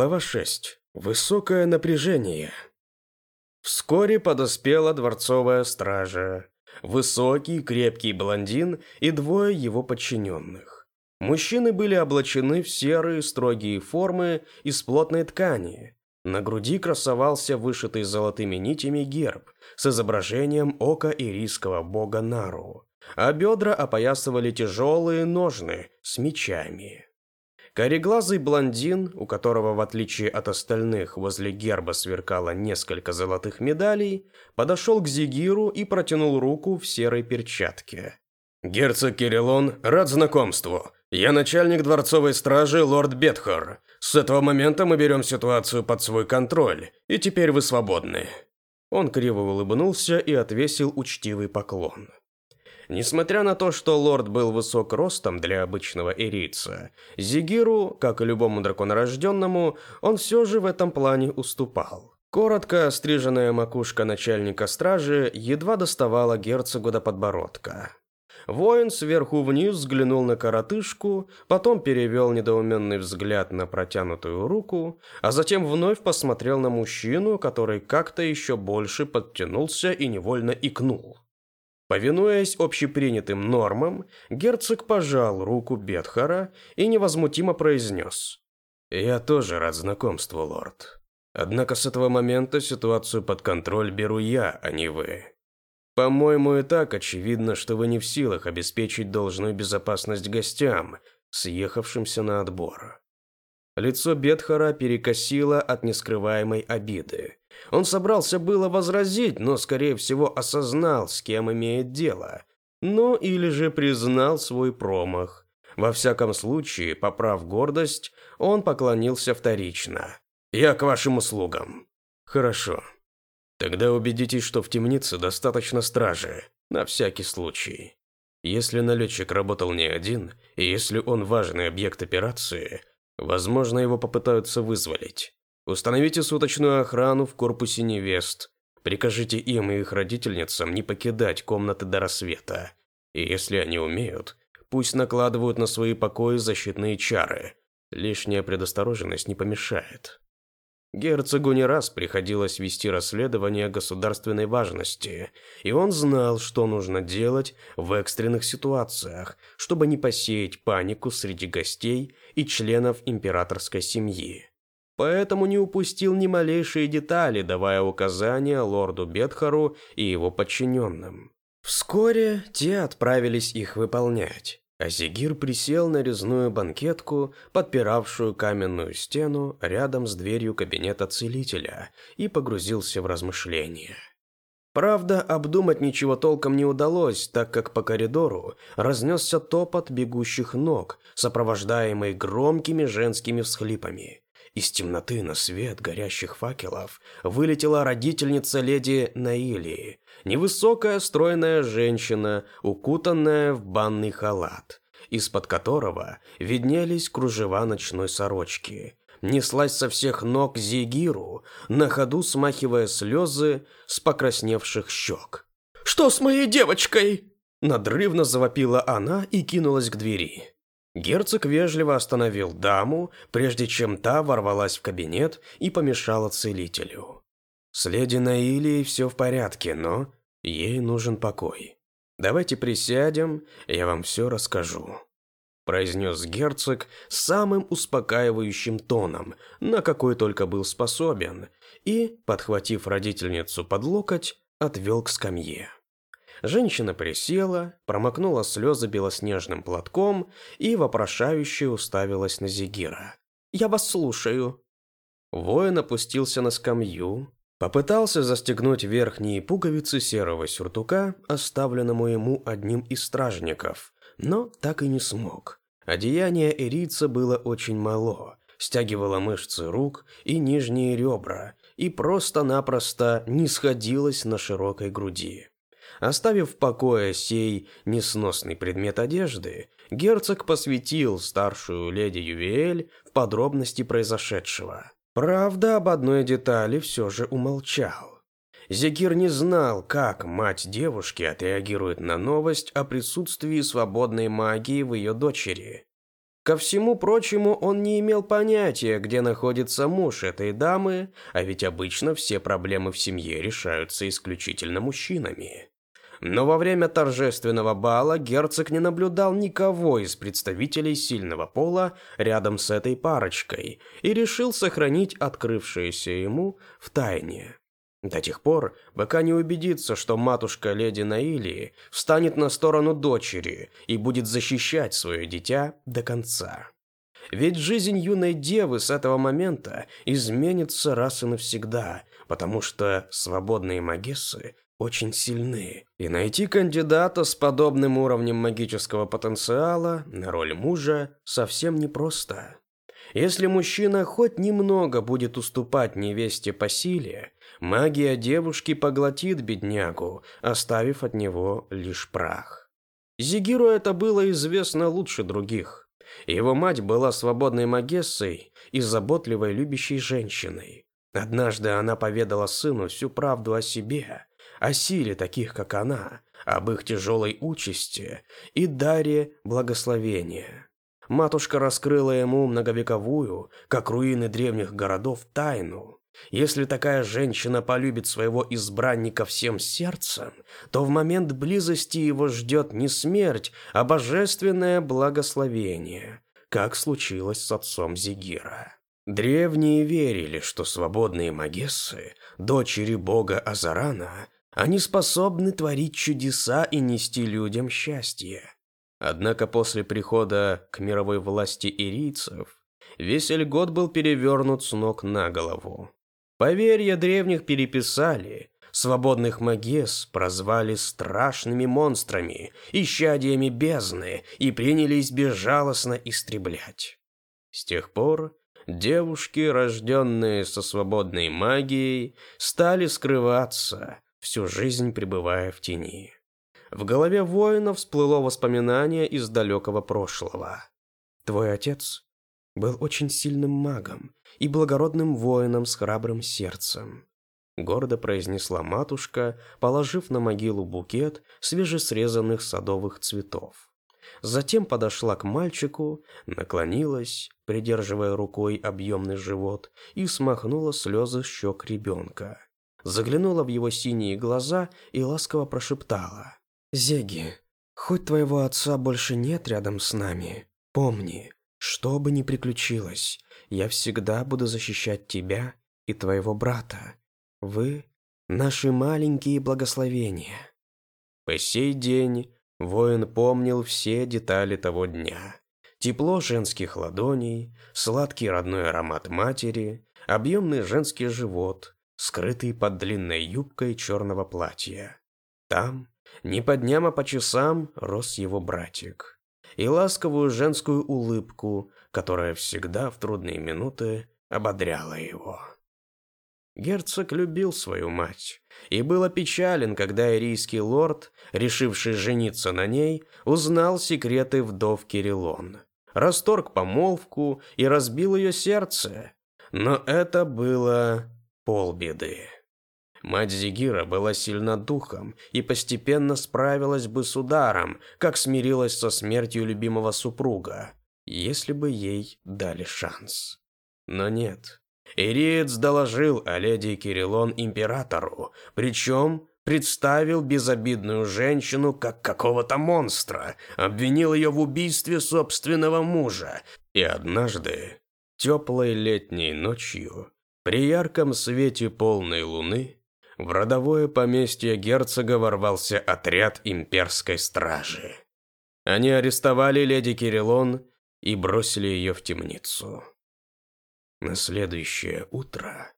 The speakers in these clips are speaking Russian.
Глава 6. Высокое напряжение. Вскоре подоспела дворцовая стража. Высокий, крепкий блондин и двое его подчиненных. Мужчины были облачены в серые строгие формы из плотной ткани. На груди красовался вышитый золотыми нитями герб с изображением ока ирийского бога Нару, а бедра опоясывали тяжелые ножны с мечами. Кореглазый блондин, у которого, в отличие от остальных, возле герба сверкало несколько золотых медалей, подошел к Зигиру и протянул руку в серой перчатке. «Герцог Кириллон, рад знакомству. Я начальник дворцовой стражи лорд Бетхор. С этого момента мы берем ситуацию под свой контроль, и теперь вы свободны». Он криво улыбнулся и отвесил учтивый поклон. Несмотря на то, что лорд был высок ростом для обычного эрийца, Зигиру, как и любому драконорожденному, он все же в этом плане уступал. Коротко стриженная макушка начальника стражи едва доставала герцогу до подбородка. Воин сверху вниз взглянул на коротышку, потом перевел недоуменный взгляд на протянутую руку, а затем вновь посмотрел на мужчину, который как-то еще больше подтянулся и невольно икнул. Повинуясь общепринятым нормам, герцог пожал руку Бетхара и невозмутимо произнес. «Я тоже рад знакомству, лорд. Однако с этого момента ситуацию под контроль беру я, а не вы. По-моему, и так очевидно, что вы не в силах обеспечить должную безопасность гостям, съехавшимся на отбор». Лицо Бетхара перекосило от нескрываемой обиды. Он собрался было возразить, но, скорее всего, осознал, с кем имеет дело. Ну, или же признал свой промах. Во всяком случае, поправ гордость, он поклонился вторично. «Я к вашим услугам». «Хорошо. Тогда убедитесь, что в темнице достаточно стражи, на всякий случай. Если налетчик работал не один, и если он важный объект операции, возможно, его попытаются вызволить. Установите суточную охрану в корпусе невест. Прикажите им и их родительницам не покидать комнаты до рассвета. И если они умеют, пусть накладывают на свои покои защитные чары. Лишняя предосторожность не помешает. Герцогу не раз приходилось вести расследование государственной важности, и он знал, что нужно делать в экстренных ситуациях, чтобы не посеять панику среди гостей и членов императорской семьи поэтому не упустил ни малейшие детали, давая указания лорду Бетхару и его подчиненным. Вскоре те отправились их выполнять, а Зигир присел на резную банкетку, подпиравшую каменную стену рядом с дверью кабинета целителя, и погрузился в размышления. Правда, обдумать ничего толком не удалось, так как по коридору разнесся топот бегущих ног, сопровождаемый громкими женскими всхлипами. Из темноты на свет горящих факелов вылетела родительница леди Наилии, невысокая стройная женщина, укутанная в банный халат, из-под которого виднелись кружева ночной сорочки. Неслась со всех ног Зигиру, на ходу смахивая слезы с покрасневших щек. «Что с моей девочкой?» Надрывно завопила она и кинулась к двери. Герцог вежливо остановил даму, прежде чем та ворвалась в кабинет и помешала целителю. С леди Наилией все в порядке, но ей нужен покой. Давайте присядем, я вам все расскажу. Произнес герцог самым успокаивающим тоном, на какой только был способен, и, подхватив родительницу под локоть, отвел к скамье. Женщина присела, промокнула слезы белоснежным платком и вопрошающе уставилась на Зигира. «Я вас слушаю». Воин опустился на скамью, попытался застегнуть верхние пуговицы серого сюртука, оставленному ему одним из стражников, но так и не смог. Одеяние эрица было очень мало, стягивало мышцы рук и нижние ребра и просто-напросто не сходилось на широкой груди. Оставив в покое сей несносный предмет одежды, герцог посвятил старшую леди Ювиэль в подробности произошедшего. Правда, об одной детали все же умолчал. Зекир не знал, как мать девушки отреагирует на новость о присутствии свободной магии в ее дочери. Ко всему прочему, он не имел понятия, где находится муж этой дамы, а ведь обычно все проблемы в семье решаются исключительно мужчинами. Но во время торжественного бала герцог не наблюдал никого из представителей сильного пола рядом с этой парочкой и решил сохранить открывшееся ему в тайне. До тех пор, пока не убедится, что матушка леди Наилии встанет на сторону дочери и будет защищать свое дитя до конца. Ведь жизнь юной девы с этого момента изменится раз и навсегда, потому что свободные магессы очень сильны, и найти кандидата с подобным уровнем магического потенциала на роль мужа совсем непросто. Если мужчина хоть немного будет уступать невесте по силе, магия девушки поглотит беднягу, оставив от него лишь прах. Зигиру это было известно лучше других. Его мать была свободной магессой и заботливой любящей женщиной. Однажды она поведала сыну всю правду о себе, о силе таких, как она, об их тяжелой участи и даре благословения. Матушка раскрыла ему многовековую, как руины древних городов, тайну. Если такая женщина полюбит своего избранника всем сердцем, то в момент близости его ждет не смерть, а божественное благословение, как случилось с отцом Зигира. Древние верили, что свободные магессы, дочери бога Азарана, они способны творить чудеса и нести людям счастье. Однако после прихода к мировой власти ирийцев весь Эльгот был перевернут с ног на голову. Поверья древних переписали, свободных магес прозвали страшными монстрами, исчадиями бездны и принялись безжалостно истреблять. С тех пор девушки, рожденные со свободной магией, стали скрываться, всю жизнь пребывая в тени. В голове воина всплыло воспоминание из далекого прошлого. Твой отец был очень сильным магом и благородным воином с храбрым сердцем. Гордо произнесла матушка, положив на могилу букет свежесрезанных садовых цветов. Затем подошла к мальчику, наклонилась, придерживая рукой объемный живот, и смахнула слезы щек ребенка заглянула в его синие глаза и ласково прошептала. «Зеги, хоть твоего отца больше нет рядом с нами, помни, что бы ни приключилось, я всегда буду защищать тебя и твоего брата. Вы – наши маленькие благословения». По сей день воин помнил все детали того дня. Тепло женских ладоней, сладкий родной аромат матери, объемный женский живот, скрытый под длинной юбкой черного платья. Там, не по дням, а по часам, рос его братик. И ласковую женскую улыбку, которая всегда в трудные минуты ободряла его. Герцог любил свою мать и был опечален, когда ирийский лорд, решивший жениться на ней, узнал секреты вдов Кириллон. Расторг помолвку и разбил ее сердце. Но это было полбеды. Мать Зигира была сильна духом и постепенно справилась бы с ударом, как смирилась со смертью любимого супруга, если бы ей дали шанс. Но нет. Ириец доложил о леди Кириллон императору, причем представил безобидную женщину как какого-то монстра, обвинил ее в убийстве собственного мужа, и однажды, теплой летней ночью, при ярком свете полной луны в родовое поместье герцога ворвался отряд имперской стражи. Они арестовали леди Кириллон и бросили ее в темницу. На следующее утро,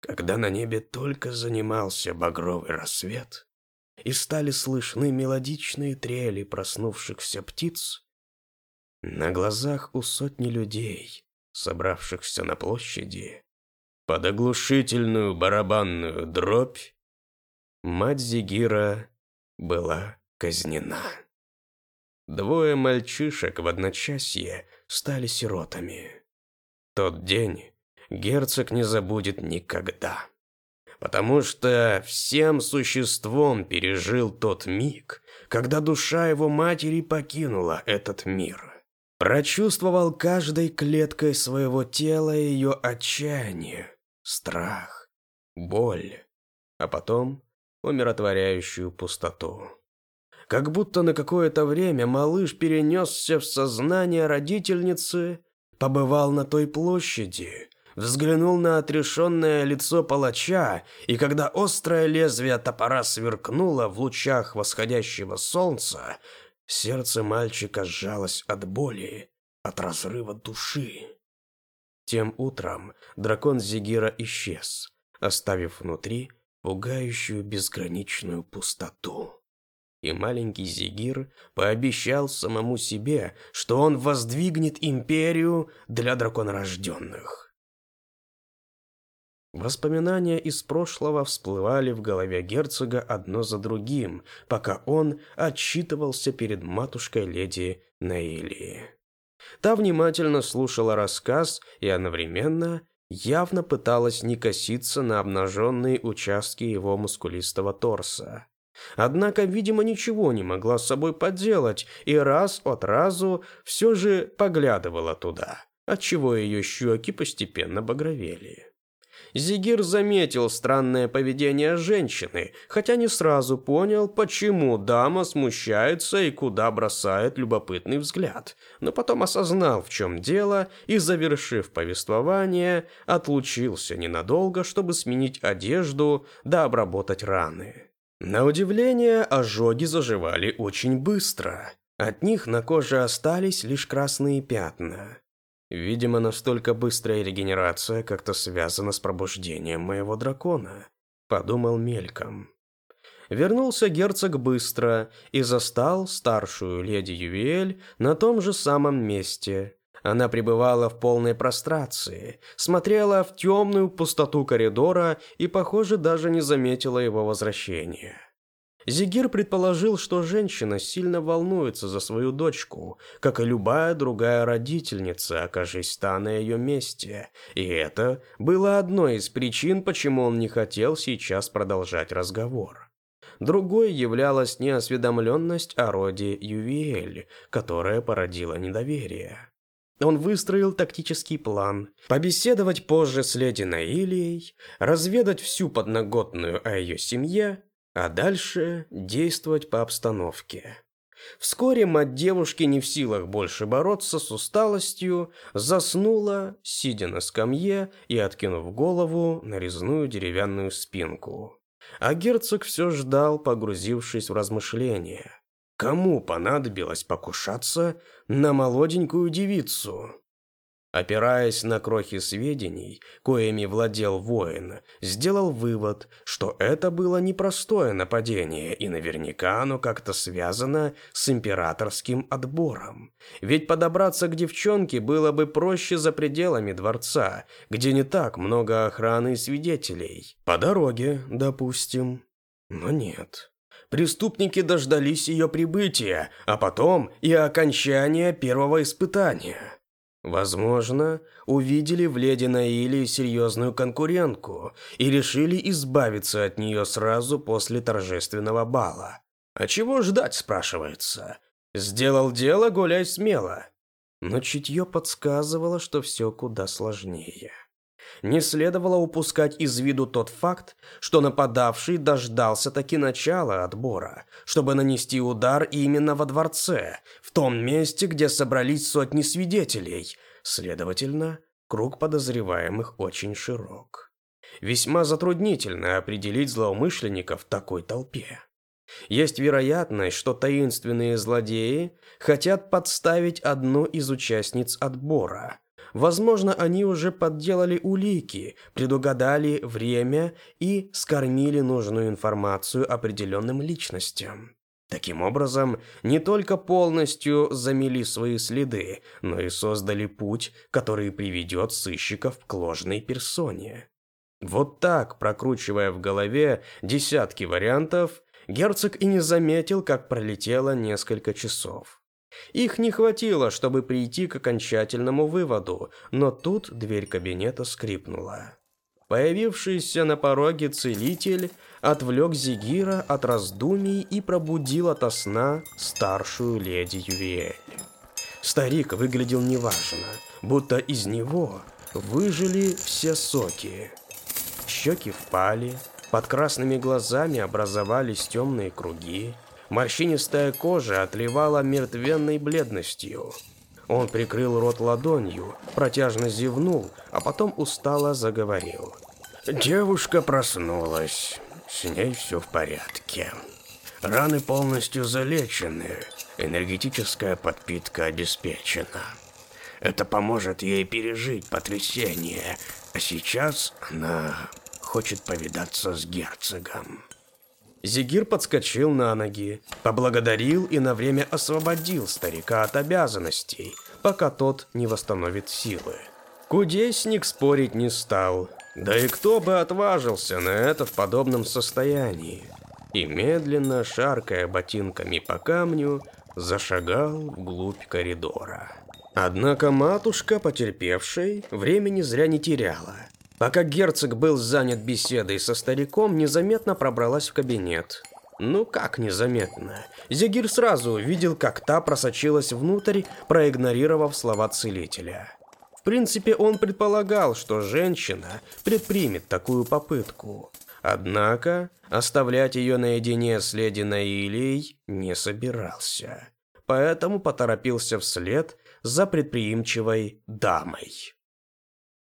когда на небе только занимался багровый рассвет, и стали слышны мелодичные трели проснувшихся птиц, на глазах у сотни людей, собравшихся на площади, под оглушительную барабанную дробь мать Зигира была казнена. Двое мальчишек в одночасье стали сиротами. Тот день герцог не забудет никогда, потому что всем существом пережил тот миг, когда душа его матери покинула этот мир. Прочувствовал каждой клеткой своего тела ее отчаяние, страх, боль, а потом умиротворяющую пустоту. Как будто на какое-то время малыш перенесся в сознание родительницы, побывал на той площади, взглянул на отрешенное лицо палача, и когда острое лезвие топора сверкнуло в лучах восходящего солнца, сердце мальчика сжалось от боли, от разрыва души. Тем утром дракон Зигира исчез, оставив внутри пугающую безграничную пустоту. И маленький Зигир пообещал самому себе, что он воздвигнет империю для драконорожденных. Воспоминания из прошлого всплывали в голове герцога одно за другим, пока он отчитывался перед матушкой леди Наилии. Та внимательно слушала рассказ и одновременно явно пыталась не коситься на обнаженные участки его мускулистого торса. Однако, видимо, ничего не могла с собой поделать и раз от разу все же поглядывала туда, отчего ее щеки постепенно багровели. Зигир заметил странное поведение женщины, хотя не сразу понял, почему дама смущается и куда бросает любопытный взгляд, но потом осознал, в чем дело, и, завершив повествование, отлучился ненадолго, чтобы сменить одежду да обработать раны. На удивление, ожоги заживали очень быстро. От них на коже остались лишь красные пятна. Видимо, настолько быстрая регенерация как-то связана с пробуждением моего дракона, подумал мельком. Вернулся герцог быстро и застал старшую леди Ювель на том же самом месте. Она пребывала в полной прострации, смотрела в темную пустоту коридора и, похоже, даже не заметила его возвращения. Зигир предположил, что женщина сильно волнуется за свою дочку, как и любая другая родительница, окажись та на ее месте. И это было одной из причин, почему он не хотел сейчас продолжать разговор. Другой являлась неосведомленность о роде Ювиэль, которая породила недоверие. Он выстроил тактический план, побеседовать позже с леди Наилией, разведать всю подноготную о ее семье а дальше действовать по обстановке. Вскоре мать девушки, не в силах больше бороться с усталостью, заснула, сидя на скамье и откинув голову на резную деревянную спинку. А герцог все ждал, погрузившись в размышления. Кому понадобилось покушаться на молоденькую девицу? Опираясь на крохи сведений, коими владел воин, сделал вывод, что это было непростое нападение, и наверняка оно как-то связано с императорским отбором. Ведь подобраться к девчонке было бы проще за пределами дворца, где не так много охраны и свидетелей. По дороге, допустим. Но нет. Преступники дождались ее прибытия, а потом и окончания первого испытания. Возможно, увидели в леди Наиле серьезную конкурентку и решили избавиться от нее сразу после торжественного бала. А чего ждать, спрашивается? Сделал дело, гуляй смело. Но чутье подсказывало, что все куда сложнее не следовало упускать из виду тот факт, что нападавший дождался таки начала отбора, чтобы нанести удар именно во дворце, в том месте, где собрались сотни свидетелей. Следовательно, круг подозреваемых очень широк. Весьма затруднительно определить злоумышленников в такой толпе. Есть вероятность, что таинственные злодеи хотят подставить одну из участниц отбора – Возможно, они уже подделали улики, предугадали время и скормили нужную информацию определенным личностям. Таким образом, не только полностью замели свои следы, но и создали путь, который приведет сыщиков к ложной персоне. Вот так, прокручивая в голове десятки вариантов, герцог и не заметил, как пролетело несколько часов. Их не хватило, чтобы прийти к окончательному выводу, но тут дверь кабинета скрипнула. Появившийся на пороге целитель отвлек Зигира от раздумий и пробудил ото сна старшую леди Ювиэль. Старик выглядел неважно, будто из него выжили все соки. Щеки впали, под красными глазами образовались темные круги, морщинистая кожа отливала мертвенной бледностью. Он прикрыл рот ладонью, протяжно зевнул, а потом устало заговорил. Девушка проснулась. С ней все в порядке. Раны полностью залечены. Энергетическая подпитка обеспечена. Это поможет ей пережить потрясение. А сейчас она хочет повидаться с герцогом. Зигир подскочил на ноги, поблагодарил и на время освободил старика от обязанностей, пока тот не восстановит силы. Кудесник спорить не стал, да и кто бы отважился на это в подобном состоянии? И медленно, шаркая ботинками по камню, зашагал вглубь коридора. Однако матушка, потерпевшей, времени зря не теряла. Пока герцог был занят беседой со стариком, незаметно пробралась в кабинет. Ну как незаметно? Зигир сразу увидел, как та просочилась внутрь, проигнорировав слова целителя. В принципе, он предполагал, что женщина предпримет такую попытку. Однако оставлять ее наедине с леди Наилией не собирался. Поэтому поторопился вслед за предприимчивой дамой.